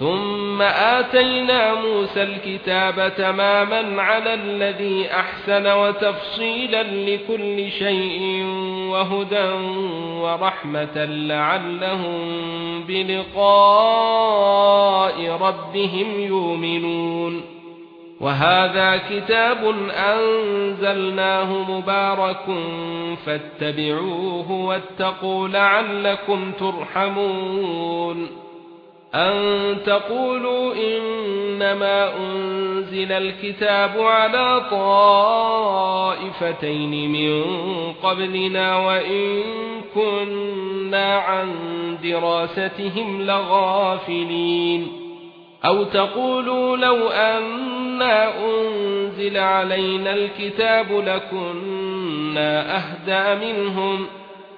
ثُمَّ آتَيْنَا مُوسَى الْكِتَابَ تَمَامًا عَلَى الَّذِي أَحْسَنَ وَتَفْصِيلًا لِكُلِّ شَيْءٍ وَهُدًى وَرَحْمَةً لَعَلَّهُم بِلِقَاءِ رَبِّهِمْ يُؤْمِنُونَ. وَهَذَا كِتَابٌ أَنزَلْنَاهُ مُبَارَكٌ فَاتَّبِعُوهُ وَاتَّقُوا لَعَلَّكُمْ تُرْحَمُونَ. أن تقولوا إنما أنزل الكتاب على طائفتين من قبلنا وإن كنا عن دراستهم لغافلين. أو تقولوا لو أنا أنزل علينا الكتاب لكنا أهدى منهم.